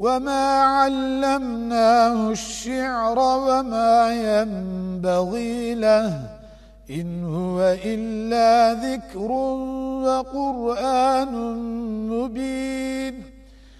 وما علمناه الشعر وما ينبغي له إن هو إلا ذكر وقرآن مبين